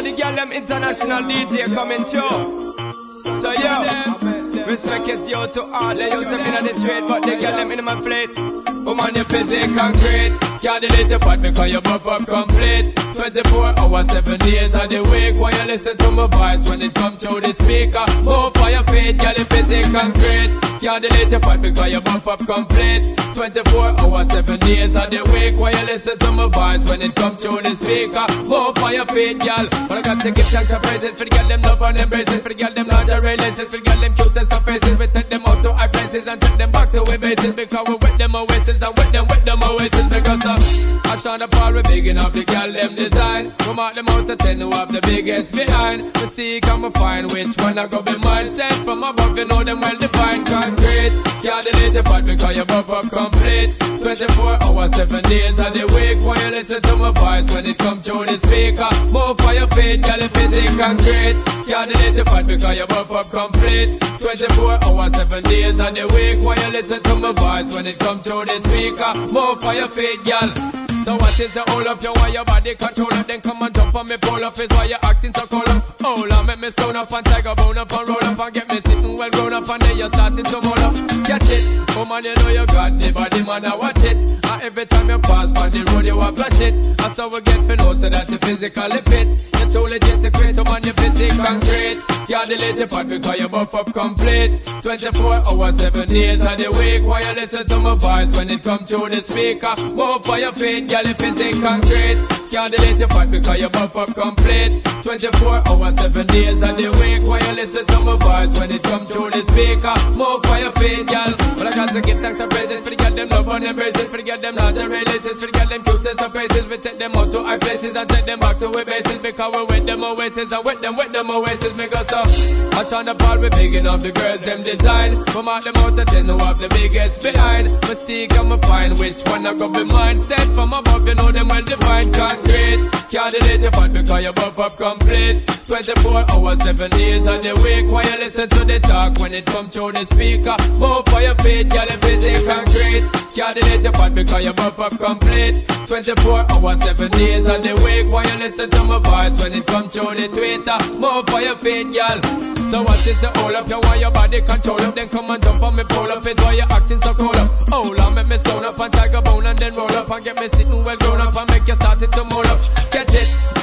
And the girl them international DJ coming through. So yo, respect is due to all the youth them in the street, but the girl them in my plate. Woman, you busy concrete. Can't delete the part because you buff up complete. 24 hours, 7 days of the week. While you listen to my vibes when it come through the speaker. Move for your feet, girl, you busy concrete. Can't delete the part because you buff up complete. 24 hours, 7 days of the week. While you listen to my vibes when it come through the speaker. Move for your feet, girl. But I got to give thanks and praises for the girl them love and embrace it. For the girl them lingerie lenses. For the girl them cute and some faces. We take them out to our places and take them back to our bases. Because we with them oasis and with them with them oasis. Because I shine the power we big enough the girl them design. From out them out to ten who have the biggest behind. We see come and find which one I go be mine. Sent from above you know them well defined. Part because you buff up complete. 24 hours, 7 days of the week. While you listen to my voice when it come through the speaker. Move for your feet, girl, if it's concrete. Can't delete the part because you buff up complete. 24 hours, 7 days of the week. While you listen to my voice when it come through the speaker. Move for your feet, girl. So what is the hold up? You want your body control up? Then come and jump on me, pull up. Is why you acting so cold up. Hold on, make me stone up and tiger bone up and roll up and get me sitting well grown up and then you starting to roll up. Get it? Oh man, you know you got the body, man, I watch it. And every time you pass by the road, you want flash it. And so we get know so that you physically fit. You're too legit to create, so man, you fit concrete. Can't delete the part because you buff up complete. 24 hours, 7 days of the week. While you listen to my voice when it come through the speaker. Move for your feet, girl, if it's concrete. Can't delete the part because you buff up complete. 24 hours, 7 days of the week. While you listen to my voice when it come through the speaker. Move for your feet, girl. But I got to give thanks and praises for the girl them love and embraces. For the girl them not relations. For the girl them cute and surprises. We take them out to our places and take them back to our bases. Because we're with them oasis and with them with them oasis. Make us up. I shine the ball, we big enough. The girls them design. From out them out to ten who have the biggest behind. But see, come and find which one I go be mine. Set from above, you know them well defined. Concrete. Can't delete the part because you buff up complete. 24 hours, 7 days of the week. While you listen to the talk when it come through the speaker. Move for your feet, girl, if it's concrete. Can't delete the part because you buff up complete. 24 hours, 7 days of the week. While you listen to my voice when it come through the Twitter. Move for your feet, girl. So what is the hold up? You want your body control up, then come and jump on me, pull up. It's why you acting so cold up. Hold on, make me up roll up and get me sitting well grown up and make you start it to mold up.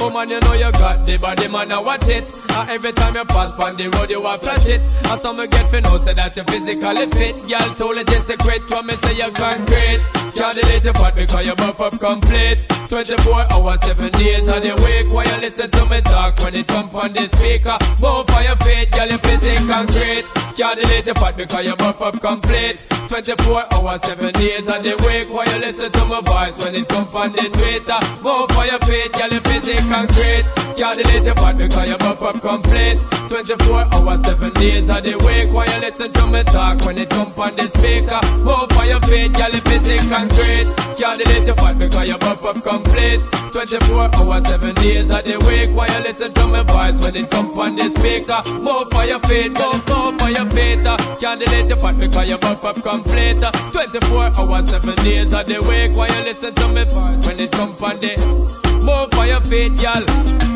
Get it? Oh man, you know you got the body, man, now watch it. And every time you pass on the road, you want flash it. And some get for know, say that you physically fit. Girl, too legit to quit, when me say you concrete. Can't delete the part because you buff up complete. 24 hours, 7 days of the week. While you listen to me talk when it come on the speaker. Move on your feet, girl, you busy concrete. Can't delete the part because you buff up complete. 24 hours, 7 days of the week. While you listen to my voice when it come on the Twitter. Move on your feet, girl, you busy concrete. Can't delete the part because you buff up complete. 24 hours, 7 days of the week. While you listen to me talk when it come on the speaker. Move on your feet, girl, you busy concrete. Can't delete the part because you buff up complete. 24 hours, 7 days of the week. While you listen to my voice when it come on the speaker. Move for your feet, move, move for your feet. Can't delete the part because you buff up complete. uh. 24 hours, 7 days of the week. While you listen to me voice when it come on the Move for your feet, y'all.